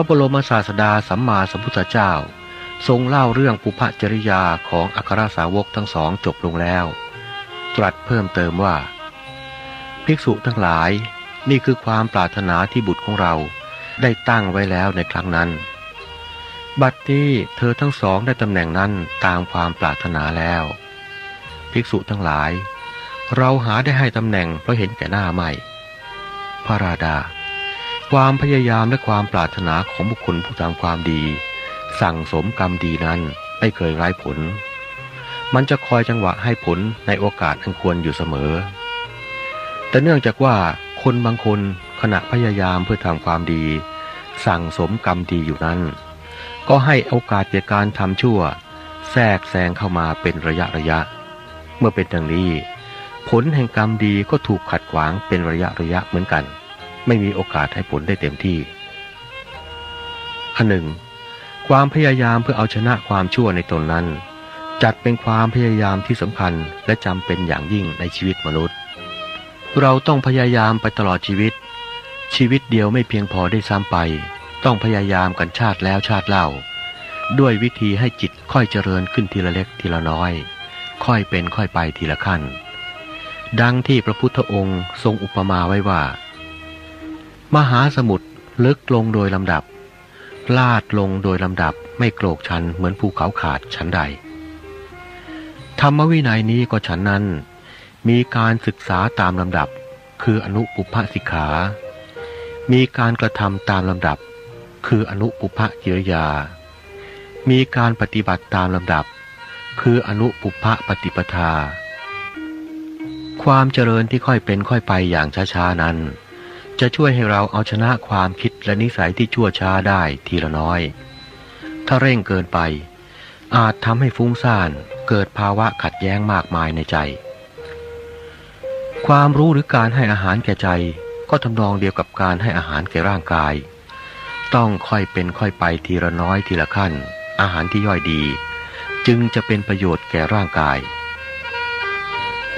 ระบรมศาสดาสัมมาสัมพุทธเจ้า ทรงเล่าเรื่องปุพจริยาของอัครสาวกทั้งสองจบลงแล้ว ตรัสเพิ่มเติมว่า ภิกษุทั้งหลายนี่คือความปรารถนาที่บุตรของเราได้ตั้งไว้แล้วในครั้งนั้น บัดนี้เธอทั้งสองได้ตำแหน่งนั้นตามความปรารถนาแล้ว ภิกษุทั้งหลาย เราหาได้ให้ตำแหน่งเพราะเห็นแก่หน้าไม่ พระราดา ความพยายามและความปรารถนาของบุคคลผู้ทำความดี สั่งสมกรรมดีนั้นไม่เคยไร้ผล มันจะคอยจังหวะให้ผลในโอกาสอันควรอยู่เสมอ แต่เนื่องจากว่าคนบางคนขณะพยายามเพื่อทำความดี สั่งสมกรรมดีอยู่นั้น ก็ให้โอกาสแก่การทำชั่ว แทรกแซงเข้ามาเป็นระยะระยะ เมื่อเป็นดังนี้ ผลแห่งกรรมดีก็ถูกขัดขวางเป็นระยะระยะเหมือนกัน ไม่มีโอกาสให้ผลได้เต็มที่ อันหนึ่ง ความพยายามเพื่อเอาชนะความชั่วในตนนั้น จัดเป็นความพยายามที่สำคัญและจำเป็นอย่างยิ่งในชีวิตมนุษย์ เราต้องพยายามไปตลอดชีวิต ชีวิตเดียวไม่เพียงพอได้ซ้ำไป ต้องพยายามกันชาติแล้วชาติเล่า ด้วยวิธีให้จิตค่อยเจริญขึ้นทีละเล็กทีละน้อย ค่อยเป็นค่อยไปทีละขั้นดังที่พระพุทธองค์ทรงอุปมาไว้ว่า มหาสมุทรลึกลงโดยลำดับ ลาดลงโดยลำดับไม่โกรกชันเหมือนภูเขาขาดชั้นใด ธรรมวินัยนี้ก็ฉันนั้น มีการศึกษาตามลำดับ คืออนุปุพสิกขา มีการกระทำตามลำดับ คืออนุปุพกิริยา มีการปฏิบัติตามลำดับ คืออนุปุพปฏิปทา ความเจริญที่ค่อยเป็นค่อยไปอย่างช้าๆนั้น จะช่วยให้เราเอาชนะความคิดและนิสัยที่ชั่วช้าได้ทีละน้อย ถ้าเร่งเกินไป อาจทำให้ฟุ้งซ่านเกิดภาวะขัดแย้งมากมายในใจ ความรู้หรือการให้อาหารแก่ใจก็ทำนองเดียวกับการให้อาหารแก่ร่างกาย ต้องค่อยเป็นค่อยไปทีละน้อยทีละขั้น อาหารที่ย่อยดี จึงจะเป็นประโยชน์แก่ร่างกาย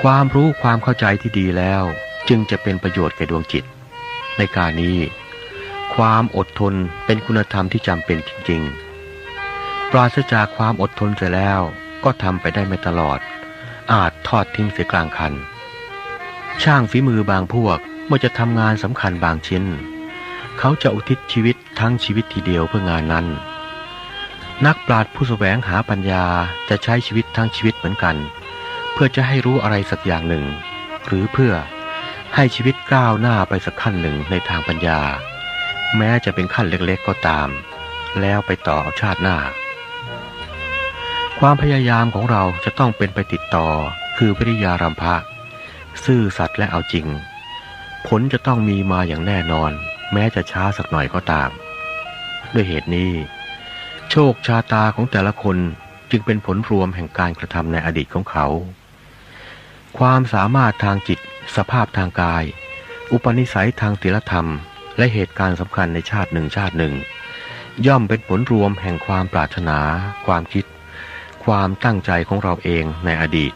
ความรู้ความเข้าใจที่ดีแล้ว จึงจะเป็นประโยชน์แก่ดวงจิต ในการนี้ ความอดทนเป็นคุณธรรมที่จำเป็นจริง ๆ ปราศจากความอดทนเสร็จแล้วก็ทำไปได้ไม่ตลอด อาจทอดทิ้งเสียกลางคัน ช่างฝีมือบางพวกเมื่อจะทำงานสำคัญบางชิ้น เขาจะอุทิศชีวิตทั้งชีวิตทีเดียวเพื่องานนั้น นักปราชญ์ผู้แสวงหาปัญญาจะใช้ชีวิตทั้งชีวิตเหมือนกัน เพื่อจะให้รู้อะไรสักอย่างหนึ่ง หรือเพื่อ ให้ชีวิตก้าวหน้าไปสักขั้นหนึ่งในทางปัญญา แม้จะเป็นขั้นเล็กๆก็ตาม แล้วไปต่อเอาชาติหน้า ความพยายามของเราจะต้องเป็นไปติดต่อคือวิริยารัมภะซื่อสัตย์และเอาจริง ผลจะต้องมีมาอย่างแน่นอน แม้จะช้าสักหน่อยก็ตาม ด้วยเหตุนี้ โชคชาตาของแต่ละคนจึงเป็นผลรวมแห่งการกระทำในอดีตของเขา ความสามารถทางจิต สภาพทางกาย อุปนิสัยทางศีลธรรม และเหตุการณ์สำคัญในชาติหนึ่งชาติหนึ่ง ย่อมเป็นผลรวมแห่งความปรารถนา ความคิด ความตั้งใจของเราเองในอดีต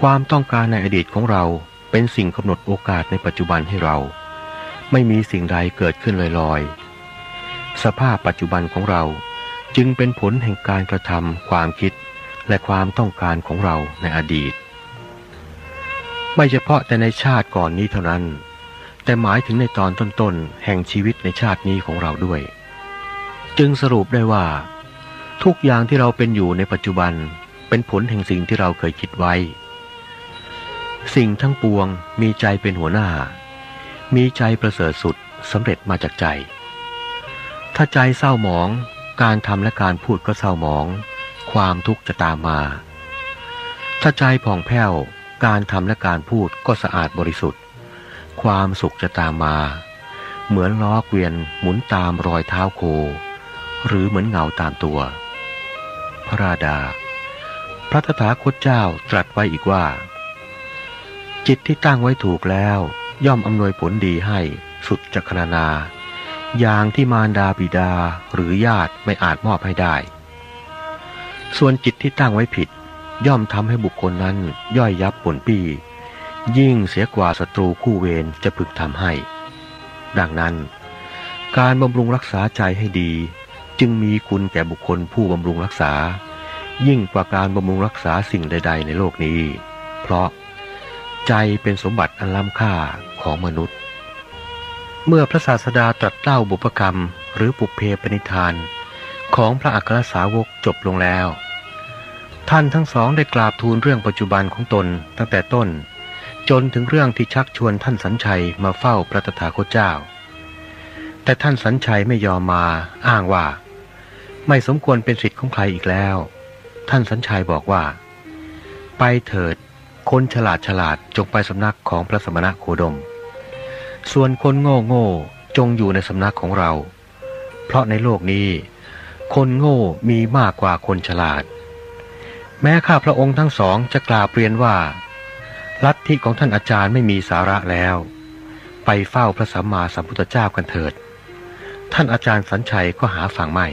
ความต้องการในอดีตของเราเป็นสิ่งกำหนดโอกาสในปัจจุบันให้เรา ไม่มีสิ่งใดเกิดขึ้นลอยๆ สภาพปัจจุบันของเราจึงเป็นผลแห่งการกระทำความคิดและความต้องการของเราในอดีต ไม่เฉพาะแต่ในชาติก่อนนี้เท่านั้น แต่หมายถึงในตอนต้นๆ แห่งชีวิตในชาตินี้ของเราด้วย จึงสรุปได้ว่า ทุกอย่างที่เราเป็นอยู่ในปัจจุบันเป็นผลแห่งสิ่งที่เราเคยคิดไว้ สิ่งทั้งปวงมีใจเป็นหัวหน้า มีใจประเสริฐสุดสำเร็จมาจากใจ ถ้าใจเศร้าหมอง การทำและการพูดก็เศร้าหมอง ความทุกข์จะตามมา ถ้าใจผ่องแผ้ว การทำและการพูดก็สะอาดบริสุทธิ์ ความสุขจะตามมา เหมือนล้อเกวียนหมุนตามรอยเท้าโค หรือเหมือนเงาตามตัว พระราดา พระตถาคตเจ้าตรัสไว้อีกว่า จิตที่ตั้งไว้ถูกแล้ว ย่อมอำนวยผลดีให้สุดจักรนา อย่างที่มารดาบิดาหรือญาติไม่อาจมอบให้ได้ ส่วนจิตที่ตั้งไว้ผิด ย่อมทำให้บุคคลนั้นย่อยยับผลปี ยิ่งเสียกว่าศัตรูคู่เวรจะพึกทำให้ ดังนั้น การบำรุงรักษาใจให้ดี จึงมีคุณแก่บุคคลผู้บำรุงรักษา ยิ่งกว่าการบำรุงรักษาสิ่งใด ๆ ในโลกนี้ เพราะใจเป็นสมบัติอันล้ำค่าของมนุษย์ เมื่อพระศาสดาตรัสเล่าบุพกรรมหรือปุเพปนิธาน ของพระอัครสาวกจบลงแล้ว ท่านทั้งสองได้กราบทูลเรื่องปัจจุบันของตนตั้งแต่ต้น จนถึงเรื่องที่ชักชวนท่านสัญชัยมาเฝ้าพระตถาคตเจ้า แต่ท่านสัญชัยไม่ยอมมาอ้างว่า ไม่สมควรเป็นสิทธิ์ของใครอีกแล้ว ท่านสัญชัยบอกว่า ไปเถิด คนฉลาดฉลาดจงไปสำนักของพระสมณะโคดม ส่วนคนโง่โง่จงอยู่ในสำนักของเรา เพราะในโลกนี้ คนโง่มีมากกว่าคนฉลาด แม้ข้าพระองค์ทั้งสองจะกล่าวเปลี่ยนว่า ลัทธิของท่านอาจารย์ไม่มีสาระแล้ว ไปเฝ้าพระสัมมาสัมพุทธเจ้ากันเถิด ท่านอาจารย์สัญชัยก็หาฝั่งไม่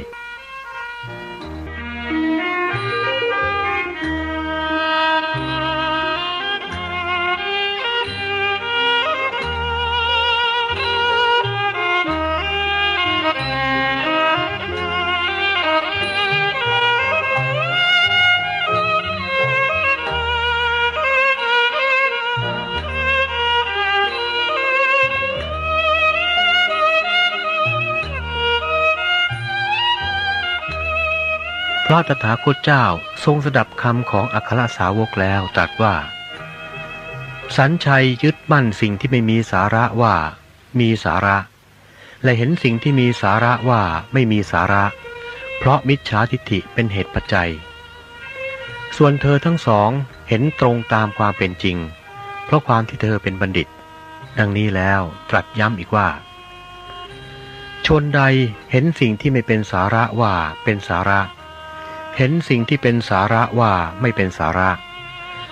ระตถาคตเจ้าทรงสดับคำของอัครสาวกแล้วตรัสว่า สัญชัยยึดมั่นสิ่งที่ไม่มีสาระว่ามีสาระ และเห็นสิ่งที่มีสาระว่าไม่มีสาระ เพราะมิจฉาทิฏฐิเป็นเหตุปัจจัย ส่วนเธอทั้งสองเห็นตรงตามความเป็นจริง เพราะความที่เธอเป็นบัณฑิต ดังนี้แล้วตรัสย้ำอีกว่า ชนใดเห็นสิ่งที่ไม่เป็นสาระว่าเป็นสาระเเห็นสิ่งที่เป็นสาระว่าไม่เป็นสาระ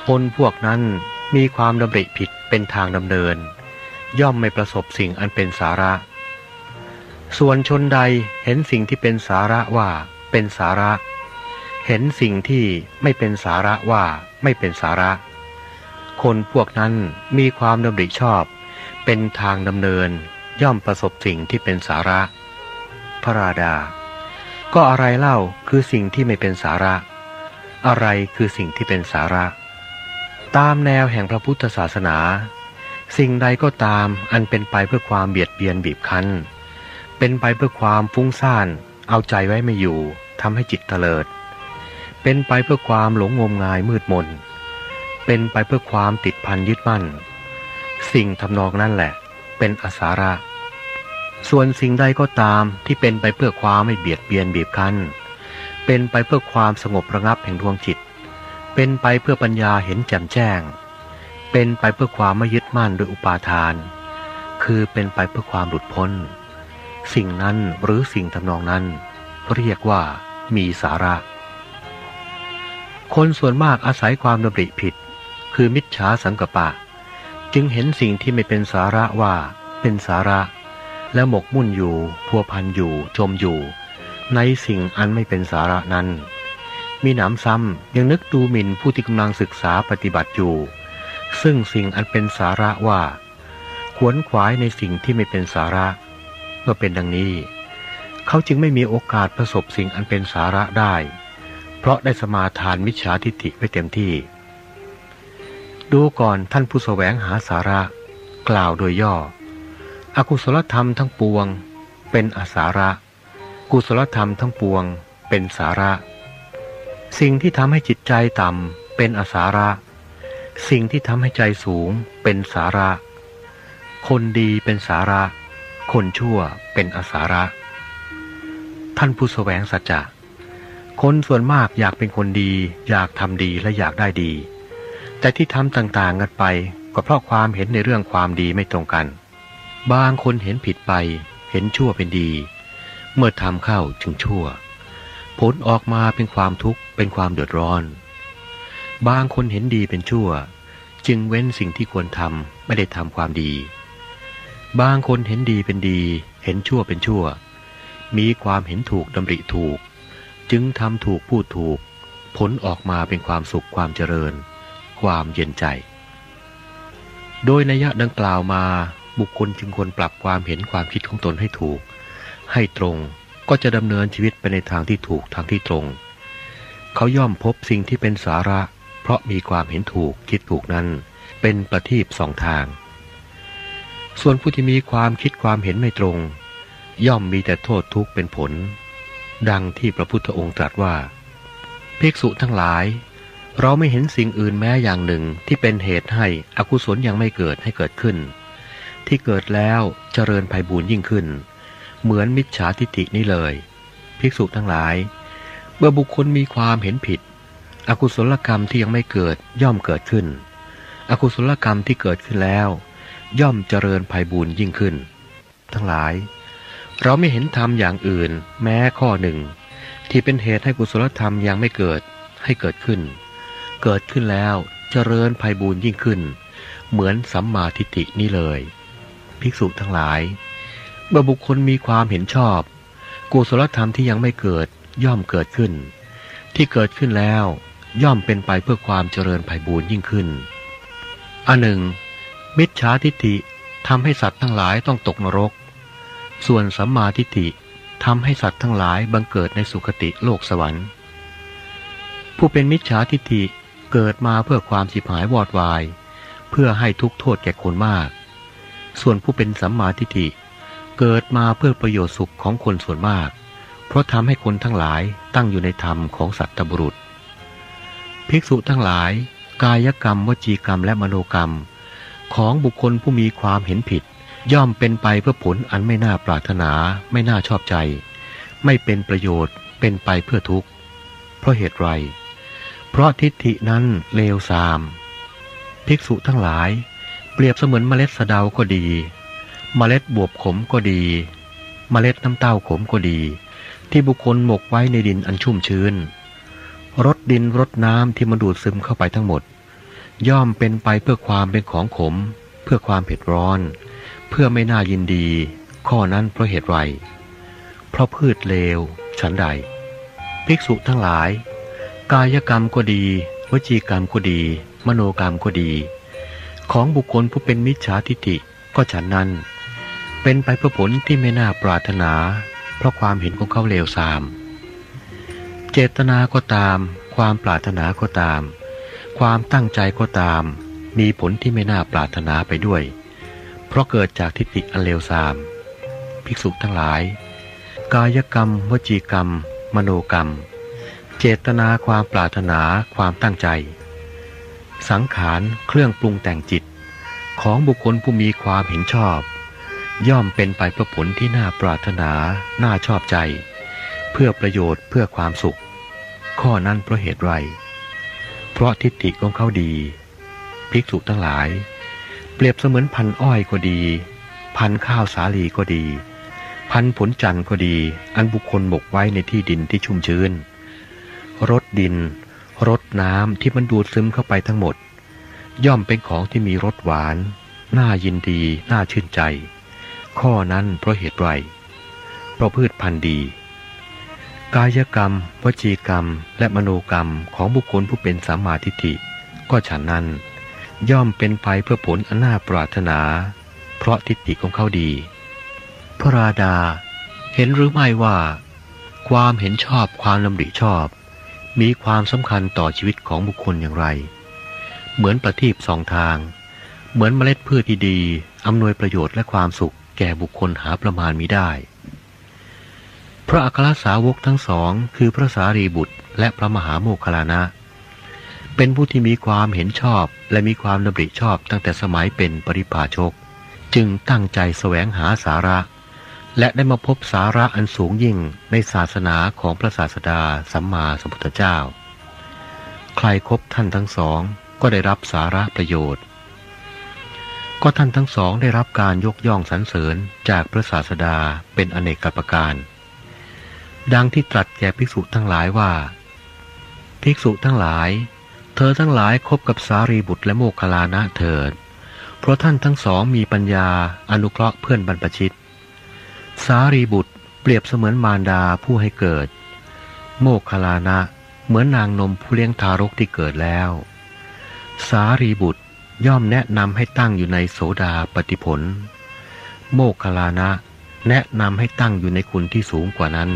คนพวกนั้นมีความดำริผิดเป็นทางดำเนิน ย่อมไม่ประสบสิ่งอันเป็นสาระ ส่วนชนใดเห็นสิ่งที่เป็นสาระว่าเป็นสาระ เห็นสิ่งที่ไม่เป็นสาระว่าไม่เป็นสาระ คนพวกนั้นมีความดำริชอบ เป็นทางดำเนิน ย่อมประสบสิ่งที่เป็นสาระ พระราดา ก็อะไรเล่าคือสิ่งที่ไม่เป็นสาระ อะไรคือสิ่งที่เป็นสาระ ตามแนวแห่งพระพุทธศาสนา สิ่งใดก็ตามอันเป็นไปเพื่อความเบียดเบียนบีบคั้น เป็นไปเพื่อความฟุ้งซ่าน เอาใจไว้ไม่อยู่ทำให้จิตเตลิด เป็นไปเพื่อความหลงงมงายมืดมน เป็นไปเพื่อความติดพันยึดมั่น สิ่งทำนองนั่นแหละ เป็นอสาระ ส่วนสิ่งใดก็ตามที่เป็นไปเพื่อความไม่เบียดเบียนบีบคั้น เป็นไปเพื่อความสงบระงับแห่งดวงจิต เป็นไปเพื่อปัญญาเห็นแจ่มแจ้ง เป็นไปเพื่อความไม่ยึดมั่นโดยอุปาทาน คือเป็นไปเพื่อความหลุดพ้น สิ่งนั้นหรือสิ่งทำนองนั้น เรียกว่ามีสาระ คนส่วนมากอาศัยความดำริผิด คือมิจฉาสังกปะ จึงเห็นสิ่งที่ไม่เป็นสาระว่าเป็นสาระ และหมกมุ่นอยู่พัวพันอยู่จมอยู่ ในสิ่งอันไม่เป็นสาระนั้น มีหนำซ้ำยังนึกดูหมิ่นผู้ที่กำลังศึกษาปฏิบัติอยู่ ซึ่งสิ่งอันเป็นสาระว่า ขวนขวายในสิ่งที่ไม่เป็นสาระเมื่อเป็นดังนี้ เขาจึงไม่มีโอกาสประสบสิ่งอันเป็นสาระได้ เพราะได้สมาทานมิจฉาทิฏฐิไว้เต็มที่ ดูก่อนท่านผู้สแสวงหาสาระ กล่าวโดยย่อ อกุศลธรรมทั้งปวง เป็นอสาระ กุศลธรรมทั้งปวง เป็นสาระ สิ่งที่ทำให้จิตใจต่ำเป็นอสาระ สิ่งที่ทำให้ใจสูงเป็นสาระ คนดีเป็นสาระ คนชั่วเป็นอสาระ ท่านผู้สแสวงสัจจะคนส่วนมากอยากเป็นคนดี อยากทำดีและอยากได้ดี แต่ที่ทำต่างๆกันไปก็เพราะความเห็นในเรื่องความดีไม่ตรงกัน บางคนเห็นผิดไป เห็นชั่วเป็นดี เมื่อทำเข้าจึงชั่ว ผลออกมาเป็นความทุกข์เป็นความเดือดร้อน บางคนเห็นดีเป็นชั่ว จึงเว้นสิ่งที่ควรทำไม่ได้ทำความดี บางคนเห็นดีเป็นดี เห็นชั่วเป็นชั่ว มีความเห็นถูกดำริถูก จึงทำถูกพูดถูก ผลออกมาเป็นความสุขความเจริญ ความเย็นใจ โดยนัยยะดังกล่าวมา บุคคลจึงควรปรับความเห็นความคิดของตนให้ถูก ให้ตรงก็จะดำเนินชีวิตไปในทางที่ถูกทางที่ตรง เขาย่อมพบสิ่งที่เป็นสาระ เพราะมีความเห็นถูกคิดถูกนั้น เป็นประทีปสองทาง ส่วนผู้ที่มีความคิดความเห็นไม่ตรง ย่อมมีแต่โทษทุกข์เป็นผล ดังที่พระพุทธองค์ตรัสว่าภิกษุทั้งหลาย เราไม่เห็นสิ่งอื่นแม้อย่างหนึ่งที่เป็นเหตุให้อกุศลยังไม่เกิดให้เกิดขึ้น ที่เกิดแล้วเจริญภัยบูญยิ่งขึ้น เหมือนมิจฉาทิฏฐินี้เลย ภิกษุทั้งหลาย เมื่อบุคคลมีความเห็นผิด อกุศลกรรมที่ยังไม่เกิดย่อมเกิดขึ้น อกุศลกรรมที่เกิดขึ้นแล้ว ย่อมเจริญภัยบูญยิ่งขึ้น ทั้งหลาย เราไม่เห็นธรรมอย่างอื่น แม้ข้อหนึ่ง ที่เป็นเหตุให้กุศลธรรมยังไม่เกิดให้เกิดขึ้น เกิดขึ้นแล้วเจริญภัยบูญยิ่งขึ้น เหมือนสัมมาทิฏฐินี่เลย ภิกษุทั้งหลายเมื่อบุคคลมีความเห็นชอบ กุศลธรรมที่ยังไม่เกิดย่อมเกิดขึ้น ที่เกิดขึ้นแล้วย่อมเป็นไปเพื่อความเจริญภัยบูญยิ่งขึ้นอันหนึ่ง มิจฉาทิฏฐิทำให้สัตว์ทั้งหลายต้องตกนรก ส่วนสัมมาทิฏฐิทำให้สัตว์ทั้งหลายบังเกิดในสุคติโลกสวรรค์ ผู้เป็นมิจฉาทิฏฐิเกิดมาเพื่อความสิบหายวอดวาย เพื่อให้ทุกโทษแก่คนมาก ส่วนผู้เป็นสัมมาทิฏฐิเกิดมาเพื่อประโยชน์สุขของคนส่วนมาก เพราะทำให้คนทั้งหลายตั้งอยู่ในธรรมของสัตตบุรุษ ภิกษุทั้งหลาย กายกรรมวจีกรรมและมโนกรรม ของบุคคลผู้มีความเห็นผิด ย่อมเป็นไปเพื่อผลอันไม่น่าปรารถนา ไม่น่าชอบใจ ไม่เป็นประโยชน์เป็นไปเพื่อทุกข์ เพราะเหตุไร เพราะทิฏฐินั้นเลวทราม ภิกษุทั้งหลาย เปรียบเสมือนเมล็ดสะเดาก็ดี เมล็ดบวบขมก็ดี เมล็ดน้ำเต้าขมก็ดี ที่บุคคลหมกไว้ในดินอันชุ่มชื้นรดดินรดน้ำที่มันดูดซึมเข้าไปทั้งหมด ย่อมเป็นไปเพื่อความเป็นของขม เพื่อความเผ็ดร้อน เพื่อไม่น่ายินดี ข้อนั้นเพราะเหตุไรเพราะพืชเลว ฉันใด ภิกษุทั้งหลาย กายกรรมก็ดี วจีกรรมก็ดี มโนกรรมก็ดี ของบุคคลผู้เป็นมิจฉาทิฏฐิก็ฉันนั้น เป็นไปเพื่อผลที่ไม่น่าปรารถนา เพราะความเห็นของเขาเลวทราม เจตนาก็ตาม ความปรารถนาก็ตาม ความตั้งใจก็ตาม มีผลที่ไม่น่าปรารถนาไปด้วย เพราะเกิดจากทิฏฐิอันเลวทราม ภิกษุทั้งหลาย กายกรรม วจีกรรม มโนกรรม เจตนาความปรารถนาความตั้งใจ สังขารเครื่องปรุงแต่งจิต ของบุคคลผู้มีความเห็นชอบ ย่อมเป็นไปเพื่อผลที่น่าปรารถนา น่าชอบใจ เพื่อประโยชน์เพื่อความสุข ข้อนั้นเพราะเหตุไร เพราะทิฏฐิของเขาดี ภิกษุทั้งหลาย เปรียบเสมือนพันอ้อยก็ดี พันข้าวสาลีก็ดี พันผลจันทร์ก็ดี อันบุคคลหมกไว้ในที่ดินที่ชุ่มชื้นรดดิน รดน้ำที่มันดูดซึมเข้าไปทั้งหมด ย่อมเป็นของที่มีรสหวาน น่ายินดี น่าชื่นใจ ข้อนั้นเพราะเหตุไรเพราะพืชพันธุ์ดี กายกรรม วจีกรรม และมโนกรรมของบุคคลผู้เป็นสัมมาทิฏฐิ ก็ฉันนั้น ย่อมเป็นไปเพื่อผลอันน่าปรารถนา เพราะทิฏฐิของเขาดี พระราดา เห็นหรือไม่ว่า ความเห็นชอบความลำริชอบ มีความสำคัญต่อชีวิตของบุคคลอย่างไร เหมือนประทีปสองทาง เหมือนเมล็ดพืชที่ดีอำนวยประโยชน์และความสุขแก่บุคคลหาประมาณมิได้ พระอัครสาวกทั้งสอง คือพระสารีบุตร และพระมหาโมคคลานะ เป็นผู้ที่มีความเห็นชอบและมีความดำริชอบตั้งแต่สมัยเป็นปริพาชก จึงตั้งใจแสวงหาสาระ และได้มาพบสาระอันสูงยิ่งในศาสนาของพระศาสดาสัมมาสัมพุทธเจ้า ใครครบท่านทั้งสองก็ได้รับสาระประโยชน์ ก็ท่านทั้งสองได้รับการยกย่องสรรเสริญจากพระศาสดาเป็นอเนกประการ ดังที่ตรัสแก่ภิกษุทั้งหลายว่า ภิกษุทั้งหลาย เธอทั้งหลายคบกับสารีบุตรและโมคคลานะเถิด เพราะท่านทั้งสองมีปัญญาอนุเคราะห์เพื่อนบรรพชิต สารีบุตรเปรียบเสมือนมารดาผู้ให้เกิด โมคคลานะเหมือนนางนมผู้เลี้ยงทารกที่เกิดแล้ว สารีบุตรย่อมแนะนำให้ตั้งอยู่ในโสดาปฏิผล โมคคลานะแนะนำให้ตั้งอยู่ในคุณที่สูงกว่านั้น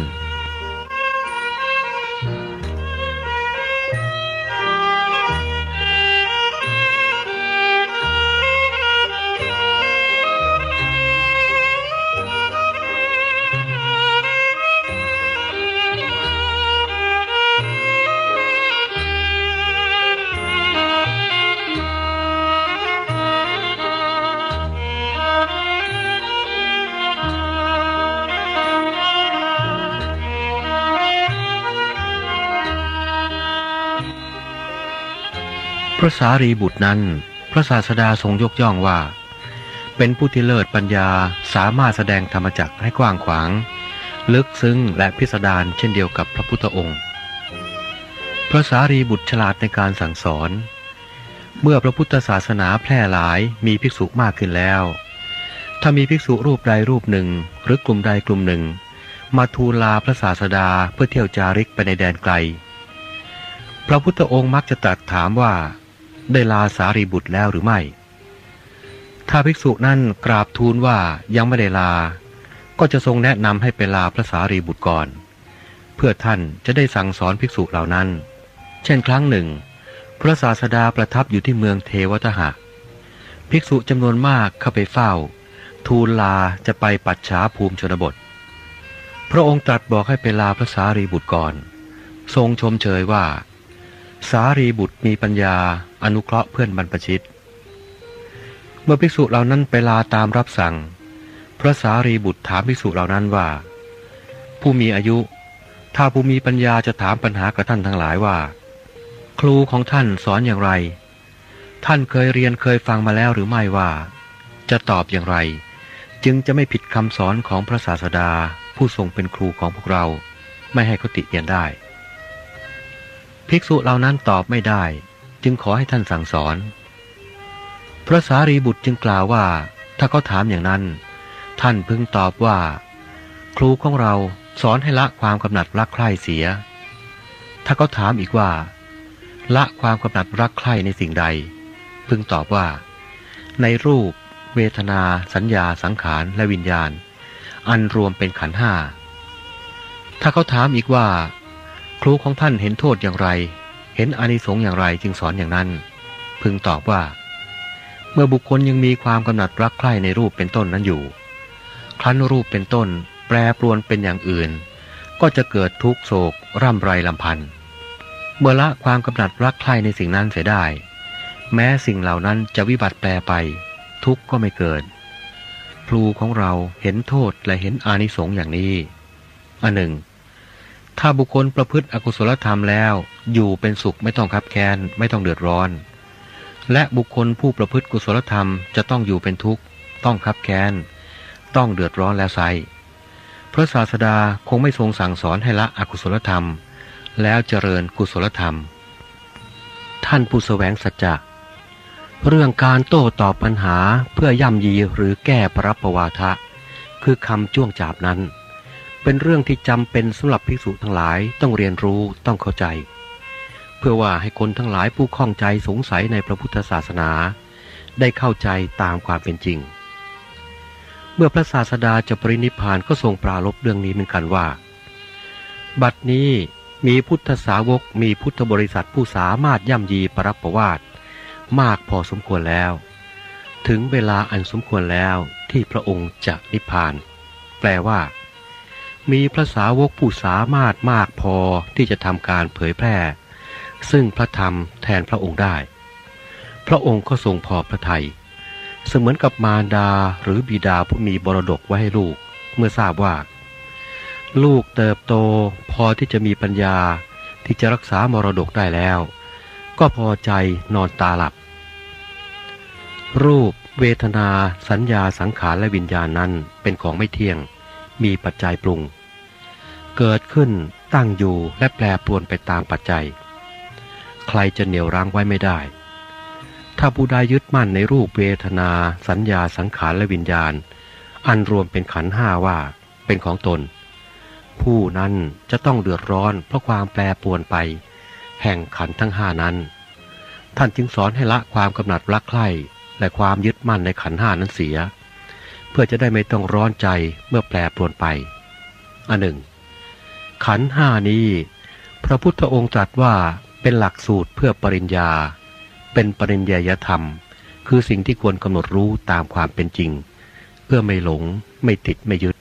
ระสารีบุตรนั้น พระศาสดาทรงยกย่องว่า เป็นผู้ที่เลิศปัญญาสามารถแสดงธรรมจักให้กว้างขวาง ลึกซึ้งและพิสดารเช่นเดียวกับพระพุทธองค์ พระสารีบุตรฉลาดในการสั่งสอน เมื่อพระพุทธศาสนาแพร่หลายมีภิกษุมากขึ้นแล้ว ถ้ามีภิกษุรูปใดรูปหนึ่งหรือกลุ่มใดกลุ่มหนึ่ง มาทูลลาพระศาสดาเพื่อเที่ยวจาริกไปในแดนไกลพระพุทธองค์มักจะตรัสถามว่า ได้ลาสารีบุตรแล้วหรือไม่ ถ้าภิกษุนั้นกราบทูลว่ายังไม่ได้ลา ก็จะทรงแนะนำให้ไปลาพระสารีบุตรก่อน เพื่อท่านจะได้สั่งสอนภิกษุเหล่านั้น เช่นครั้งหนึ่ง พระศาสดาประทับอยู่ที่เมืองเทวทหะ ภิกษุจำนวนมากเข้าไปเฝ้า ทูลลาจะไปปัจฉาภูมิชนบท พระองค์ตรัสบอกให้ไปลาพระสารีบุตรก่อน ทรงชมเชยว่า สารีบุตรมีปัญญาอนุเคราะห์เพื่อนบรรพชิต เมื่อภิกษุเหล่านั้นไปลาตามรับสั่ง พระสารีบุตรถามภิกษุเหล่านั้นว่า ผู้มีอายุ ถ้าผู้มีปัญญาจะถามปัญหากับท่านทั้งหลายว่า ครูของท่านสอนอย่างไร ท่านเคยเรียนเคยฟังมาแล้วหรือไม่ว่า จะตอบอย่างไร จึงจะไม่ผิดคำสอนของพระศาสดาผู้ทรงเป็นครูของพวกเราไม่ให้เขาติเตียนได้ ภิกษุเหล่านั้นตอบไม่ได้ จึงขอให้ท่านสั่งสอน พระสารีบุตรจึงกล่าวว่า ถ้าเขาถามอย่างนั้น ท่านพึงตอบว่า ครูของเราสอนให้ละความกำหนัดรักใคร่เสีย ถ้าเขาถามอีกว่า ละความกำหนัดรักใคร่ในสิ่งใด พึงตอบว่า ในรูป เวทนา สัญญา สังขารและวิญญาณ อันรวมเป็นขันห้าถ้าเขาถามอีกว่า ครูของท่านเห็นโทษอย่างไร เห็นอนิสงส์อย่างไรจึงสอนอย่างนั้น พึงตอบว่า เมื่อบุคคลยังมีความกำหนัดรักใคร่ในรูปเป็นต้นนั้นอยู่ ครั้นรูปเป็นต้น แปรปรวนเป็นอย่างอื่น ก็จะเกิดทุกโศก ร่ำไรลำพันธ์เมื่อละความกำหนัดรักใคร่ในสิ่งนั้นเสียได้ แม้สิ่งเหล่านั้นจะวิบัติแปรไป ทุกก็ไม่เกิด ครูของเราเห็นโทษและเห็นอานิสงส์อย่างนี้อันหนึ่ง ถ้าบุคคลประพฤติอกุศลธรรมแล้ว อยู่เป็นสุขไม่ต้องคับแค้นไม่ต้องเดือดร้อน และบุคคลผู้ประพฤติกุศลธรรมจะต้องอยู่เป็นทุกข์ ต้องคับแค้นต้องเดือดร้อนแล้วไซพระศาสดาคงไม่ทรงสั่งสอนให้ละอกุศลธรรม แล้วเจริญกุศลธรรม ท่านผู้แสวงสัจจะเรื่องการโต้ตอบปัญหาเพื่อย่ำยีหรือแก้ปรับประวาทะ คือคำจ้วงจาบนั้น เป็นเรื่องที่จำเป็นสำหรับภิกษุทั้งหลายต้องเรียนรู้ต้องเข้าใจ เพื่อว่าให้คนทั้งหลายผู้ข้องใจสงสัยในพระพุทธศาสนา ได้เข้าใจตามความเป็นจริง เมื่อพระศาสดาจะปรินิพานก็ทรงปราลบเรื่องนี้เหมือนกันว่า บัดนี้มีพุทธสาวกมีพุทธบริษัทผู้สามารถย่ำยีปรับประวาตมากพอสมควรแล้ว ถึงเวลาอันสมควรแล้วที่พระองค์จะนิพพาน แปลว่า มีพระสาวกผู้สามารถมากพอที่จะทำการเผยแพร่ ซึ่งพระธรรมแทนพระองค์ได้ พระองค์ก็ทรงพอพระทยัยเสมือนกับมารดาหรือบิดาผู้มีบรดกไว้ให้ลูก เมื่อทราบว่า ลูกเติบโตพอที่จะมีปัญญาที่จะรักษามรดกได้แล้ว ก็พอใจนอนตาหลับ รูป เวทนา สัญญาสังขารและวิญญาณนั้นเป็นของไม่เที่ยง มีปัจจัยปรุง เกิดขึ้นตั้งอยู่และแปรปรวนไปตามปัจจัย ใครจะเหนี่ยวรั้งไว้ไม่ได้ ถ้าผู้ใดยึดมั่นในรูปเวทนา สัญญาสังขารและวิญญาณ อันรวมเป็นขันห้าว่าเป็นของตน ผู้นั้นจะต้องเดือดร้อนเพราะความแปรปรวนไป แห่งขันทั้งห้านั้น ท่านจึงสอนให้ละความกำหนัดรักใคร่และความยึดมั่นในขันห้านั้นเสีย เพื่อจะได้ไม่ต้องร้อนใจเมื่อแปรปรวนไปอันหนึ่ง ขันห้านี้ พระพุทธองค์ตรัสว่าเป็นหลักสูตรเพื่อปริญญา เป็นปริญญาธรรม คือสิ่งที่ควรกำหนดรู้ตามความเป็นจริง เพื่อไม่หลง ไม่ติดไม่ยึด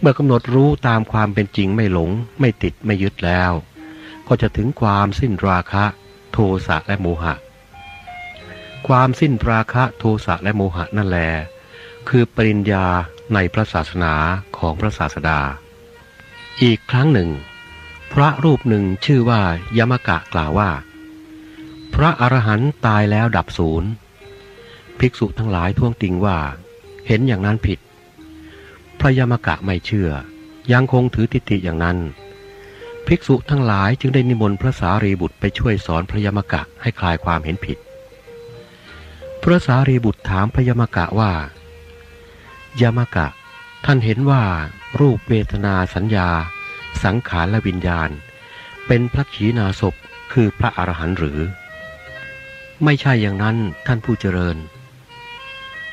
เมื่อกำหนดรู้ตามความเป็นจริงไม่หลง ไม่ติดไม่ยึดแล้ว ก็จะถึงความสิ้นราคะ โทสะและโมหะ ความสิ้นราคะโทสะและโมหะนั่นแหละคือปริญญาในพระศาสนาของพระศาสดา อีกครั้งหนึ่ง พระรูปหนึ่งชื่อว่ายมกะกล่าวว่า พระอรหันต์ตายแล้วดับศูนย์ภิกษุทั้งหลายท่วงติงว่า เห็นอย่างนั้นผิด พระยมกะไม่เชื่อ ยังคงถือทิฏฐิอย่างนั้น ภิกษุทั้งหลายจึงได้นิมนต์พระสารีบุตรไปช่วยสอนพระยมกะให้คลายความเห็นผิด พระสารีบุตรถามพระยมกะว่ายามกะ ท่านเห็นว่า รูปเวทนาสัญญา สังขารและวิญญาณ เป็นพระขีณาสพคือพระอรหันต์หรือ ไม่ใช่อย่างนั้นท่านผู้เจริญ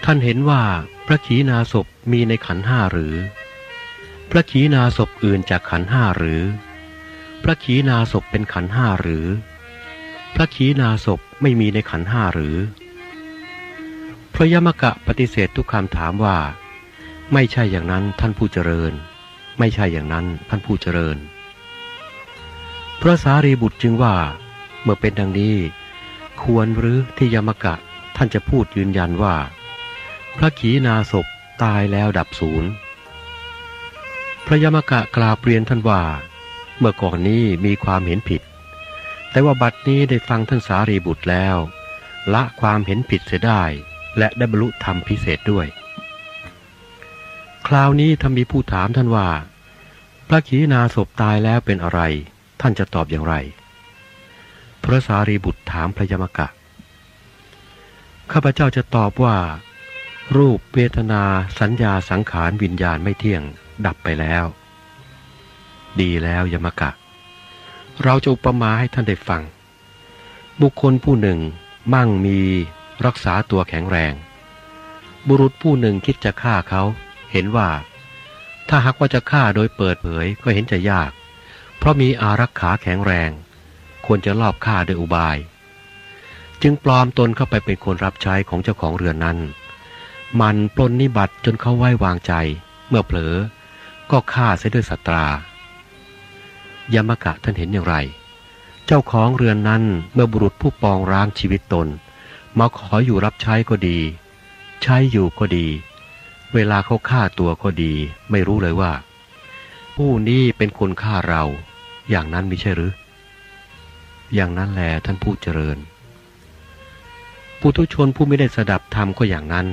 ท่านเห็นว่าพระขีณาสพมีในขันห้าหรือ พระขีณาสพอื่นจากขันห้าหรือ พระขีณาสพเป็นขันห้าหรือ พระขีณาสพไม่มีในขันห้าหรือพระยมกะปฏิเสธทุกคำถามว่า ไม่ใช่อย่างนั้นท่านผู้เจริญ ไม่ใช่อย่างนั้นท่านผู้เจริญ พระสารีบุตรจึงว่า เมื่อเป็นดังนี้ ควรหรือที่ยมกะท่านจะพูดยืนยันว่า พระขีณาศพตายแล้วดับศูนย์พระยมกะกล่าวเปลี่ยนท่านว่า เมื่อก่อนนี้มีความเห็นผิด แต่ว่าบัดนี้ได้ฟังท่านสารีบุตรแล้ว ละความเห็นผิดเสียได้ และได้บรรลุธรรมพิเศษด้วย คราวนี้ถ้ามีผู้ถามท่านว่า พระขีณาศพตายแล้วเป็นอะไร ท่านจะตอบอย่างไร พระสารีบุตรถามพระยมกะ ข้าพเจ้าจะตอบว่า รูปเวทนาสัญญาสังขารวิญญาณไม่เที่ยง ดับไปแล้ว ดีแล้วยมกะ เราจะอุปมาให้ท่านได้ฟัง บุคคลผู้หนึ่งมั่งมีรักษาตัวแข็งแรง บุรุษผู้หนึ่งคิดจะฆ่าเขา เห็นว่า ถ้าหากว่าจะฆ่าโดยเปิดเผยก็เห็นจะยาก เพราะมีอารักขาแข็งแรง ควรจะลอบฆ่าโดยอุบาย จึงปลอมตนเข้าไปเป็นคนรับใช้ของเจ้าของเรือนนั้น มันปล้นนิบัติจนเขาไว้วางใจ เมื่อเผลอ ก็ฆ่าเสียด้วยสัตรายามกะท่านเห็นอย่างไร เจ้าของเรือนนั้นเมื่อบุรุษผู้ปองร้างชีวิตตน มาขออยู่รับใช้ก็ดี ใช้อยู่ก็ดี เวลาเขาฆ่าตัวก็ดี ไม่รู้เลยว่า ผู้นี้เป็นคนฆ่าเรา อย่างนั้นไม่ใช่หรือ อย่างนั้นแหละท่านผู้เจริญปุถุชนผู้ไม่ได้สดับธรรมก็อย่างนั้น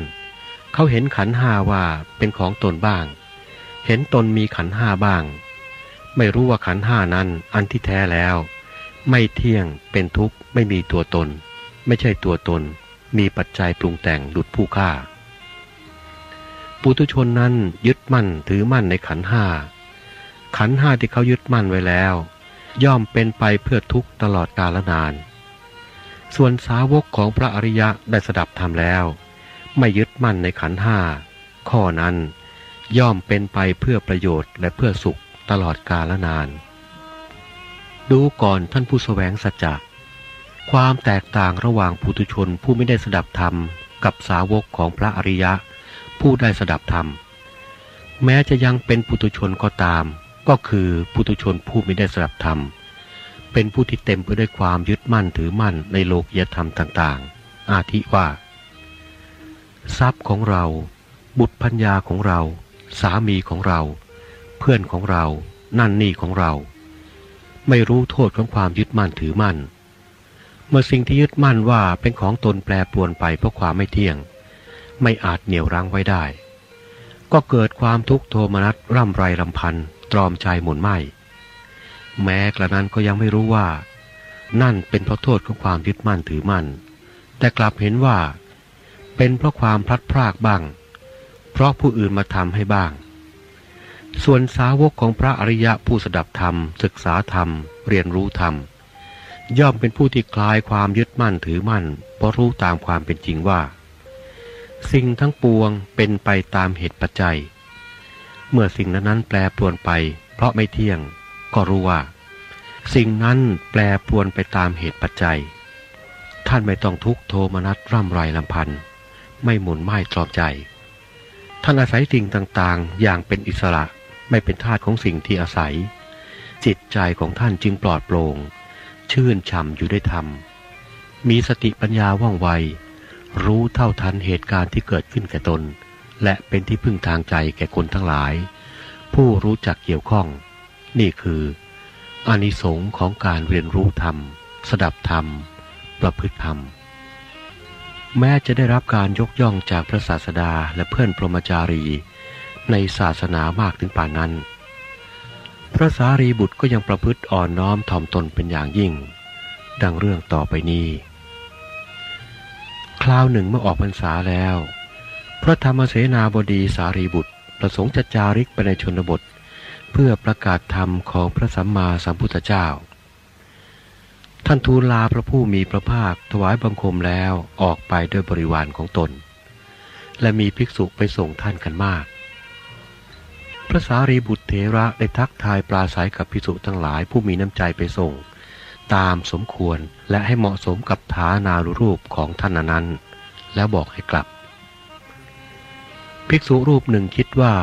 เขาเห็นขันห้าว่าเป็นของตนบ้าง เห็นตนมีขันห้าบ้าง ไม่รู้ว่าขันห้านั้นอันที่แท้แล้ว ไม่เที่ยงเป็นทุกข์ไม่มีตัวตน ไม่ใช่ตัวตน มีปัจจัยปรุงแต่งดุดผู้ฆ่า ปุถุชนนั้นยึดมั่นถือมั่นในขันห้า ขันห้าที่เขายึดมั่นไว้แล้ว ย่อมเป็นไปเพื่อทุกตลอดกาลนาน ส่วนสาวกของพระอริยะได้สดับธรรมแล้ว ไม่ยึดมั่นในขันห้า ข้อนั้นย่อมเป็นไปเพื่อประโยชน์และเพื่อสุขตลอดกาลนาน ดูก่อนท่านผู้สแสวงสัจจะความแตกต่างระหว่างปุถุชนผู้ไม่ได้สดับธรรม กับสาวกของพระอริยะ ผู้ได้สดับธรรม แม้จะยังเป็นปุตุชนก็ตาม ก็คือปุตุชนผู้ไม่ได้สดับธรรม เป็นผู้ที่เต็มไปด้วยความยึดมั่นถือมั่นในโลกยธรรมต่างๆ อาทิว่า ทรัพย์ของเรา บุตรพัญญาของเรา สามีของเรา เพื่อนของเรา นั่นนี่ของเรา ไม่รู้โทษของความยึดมั่นถือมั่น เมื่อสิ่งที่ยึดมั่นว่าเป็นของตนแปรปรวนไปเพราะความไม่เที่ยง ไม่อาจเหนี่ยวรั้งไว้ได้ ก็เกิดความทุกข์โทมนัสร่ำไรรำพันตรอมใจหมุนไหมแม้กระนั้นก็ยังไม่รู้ว่า นั่นเป็นเพราะโทษของความยึดมั่นถือมั่น แต่กลับเห็นว่า เป็นเพราะความพลัดพรากบ้าง เพราะผู้อื่นมาทำให้บ้าง ส่วนสาวกของพระอริยะผู้สดับธรรม ศึกษาธรรม เรียนรู้ธรรม ย่อมเป็นผู้ที่คลายความยึดมั่นถือมั่นเพราะรู้ตามความเป็นจริงว่า สิ่งทั้งปวงเป็นไปตามเหตุปัจจัย เมื่อสิ่งนั้นแปรปรวนไป เพราะไม่เที่ยง ก็รู้ว่า สิ่งนั้นแปรปรวนไปตามเหตุปัจจัย ท่านไม่ต้องทุกโทมนัสร่ำไรลำพันธ์ไม่หมุนไม้ตรอมใจ ท่านอาศัยสิ่งต่างๆ อย่างเป็นอิสระไม่เป็นทาสของสิ่งที่อาศัย จิตใจของท่านจึงปลอดโปร่ง ชื่นช่ำอยู่ด้วยธรรม มีสติปัญญาว่องไว รู้เท่าทันเหตุการณ์ที่เกิดขึ้นแก่ตน และเป็นที่พึ่งทางใจแก่คนทั้งหลาย ผู้รู้จักเกี่ยวข้อง นี่คืออานิสงส์ของการเรียนรู้ธรรม สดับธรรม ประพฤติธรรม แม้จะได้รับการยกย่องจากพระศาสดาและเพื่อนพรหมจารี ในศาสนามากถึงป่านนั้น พระสารีบุตรก็ยังประพฤติอ่อนน้อมถ่อมตนเป็นอย่างยิ่ง ดังเรื่องต่อไปนี้ คราวหนึ่งเมื่อออกพรรษาแล้ว พระธรรมเสนาบดีสารีบุตร ประสงค์จะจาริกไปในชนบท เพื่อประกาศธรรมของพระสัมมาสัมพุทธเจ้า ท่านทูลลาพระผู้มีพระภาคถวายบังคมแล้วออกไปด้วยบริวารของตน และมีภิกษุไปส่งท่านกันมาก พระสารีบุตรเถระได้ทักทายปราศัยกับภิกษุทั้งหลายผู้มีน้ำใจไปส่ง ตามสมควรและให้เหมาะสมกับฐานารุรูปของท่านนั้น แล้วบอกให้กลับ ภิกษุรูปหนึ่งคิดว่า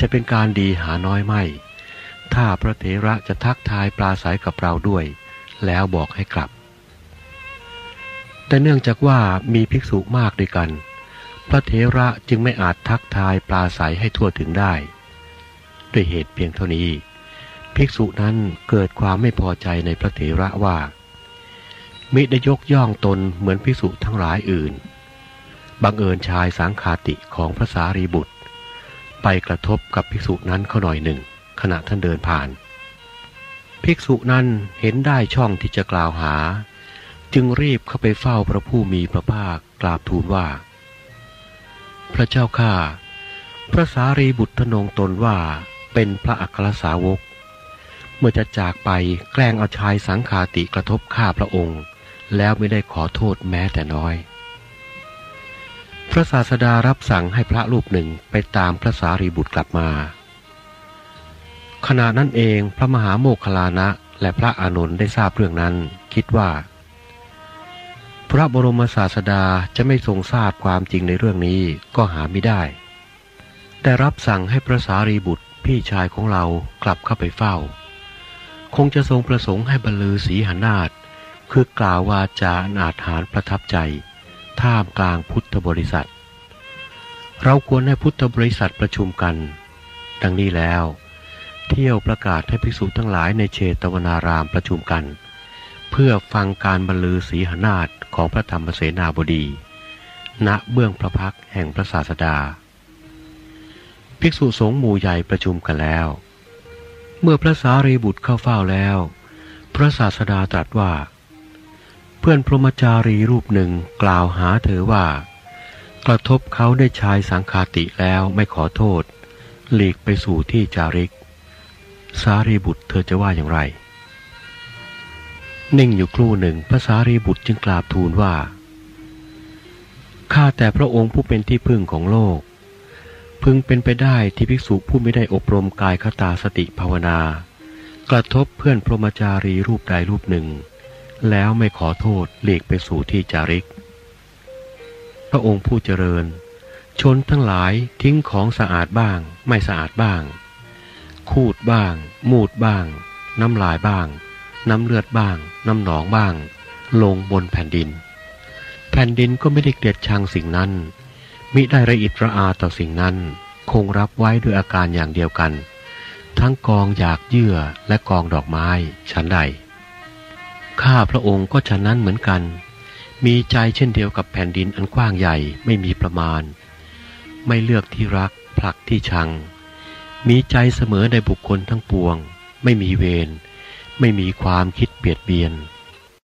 จะเป็นการดีหาน้อยไม่ ถ้าพระเถระจะทักทายปราศัยกับเราด้วย แล้วบอกให้กลับ แต่เนื่องจากว่ามีภิกษุมากด้วยกัน พระเถระจึงไม่อาจทักทายปราศัยให้ทั่วถึงได้ ด้วยเหตุเพียงเท่านี้ ภิกษุนั้นเกิดความไม่พอใจในพระเถระว่า มิได้ยกย่องตนเหมือนภิกษุทั้งหลายอื่น บังเอิญชายสังคาติของพระสารีบุตร ไปกระทบกับภิกษุนั้นเขาหน่อยหนึ่ง ขณะท่านเดินผ่าน ภิกษุนั้นเห็นได้ช่องที่จะกล่าวหา จึงรีบเข้าไปเฝ้าพระผู้มีพระภาคกราบทูลว่า พระเจ้าข้าพระสารีบุตรทนงตนว่าเป็นพระอัครสาวก เมื่อจะจากไปแกล้งเอาชายสังคาติกระทบข้าพระองค์ แล้วไม่ได้ขอโทษแม้แต่น้อย พระศาสดารับสั่งให้พระรูปหนึ่งไปตามพระสารีบุตรกลับมา ขณะนั้นเองพระมหาโมคคลานะและพระอานนท์ได้ทราบเรื่องนั้น คิดว่า พระบรมศาสดาจะไม่ทรงทราบความจริงในเรื่องนี้ก็หาไม่ได้ แต่รับสั่งให้พระสารีบุตรพี่ชายของเรากลับเข้าไปเฝ้า คงจะทรงประสงค์ให้บรรลือศีหานาฏคือกล่าววาจาอนาถานประทับใจ ท่ามกลางพุทธบริษัท เราควรให้พุทธบริษัทประชุมกัน ดังนี้แล้ว เที่ยวประกาศให้ภิกษุทั้งหลายในเชตวนารามประชุมกัน เพื่อฟังการบรรลือศีหานาฏของพระธรรมเสนาบดี ณเบื้องพระพักแห่งพระศาสดา ภิกษุสงฆ์หมู่ใหญ่ประชุมกันแล้ว เมื่อพระสารีบุตรเข้าเฝ้าแล้ว พระศาสดาตรัสว่า เพื่อนพรหมจารีรูปหนึ่งกล่าวหาเธอว่า กระทบเขาได้ชายสังคาติแล้วไม่ขอโทษ หลีกไปสู่ที่จาริก สารีบุตรเธอจะว่าอย่างไร นิ่งอยู่ครู่หนึ่งพระสารีบุตรจึงกราบทูลว่าข้าแต่พระองค์ผู้เป็นที่พึ่งของโลก พึงเป็นไปได้ที่ภิกษุผู้ไม่ได้อบรมกายคตาสติภาวนา กระทบเพื่อนพรหมจารีรูปใดรูปหนึ่ง แล้วไม่ขอโทษหลีกไปสู่ที่จาริก พระองค์ผู้เจริญ ชนทั้งหลายทิ้งของสะอาดบ้าง ไม่สะอาดบ้าง คูดบ้าง มูดบ้าง น้ำลายบ้าง น้ำเลือดบ้าง น้ำหนองบ้าง ลงบนแผ่นดิน แผ่นดินก็ไม่ได้เกลียดชังสิ่งนั้น มิได้ระอิดระอาต่อสิ่งนั้น คงรับไว้ด้วยอาการอย่างเดียวกัน ทั้งกองอยากเยื่อและกองดอกไม้ชั้นใด ข้าพระองค์ก็ฉะนั้นเหมือนกัน มีใจเช่นเดียวกับแผ่นดินอันกว้างใหญ่ไม่มีประมาณ ไม่เลือกที่รักผลักที่ชัง มีใจเสมอในบุคคลทั้งปวง ไม่มีเวรไม่มีความคิดเบียดเบียน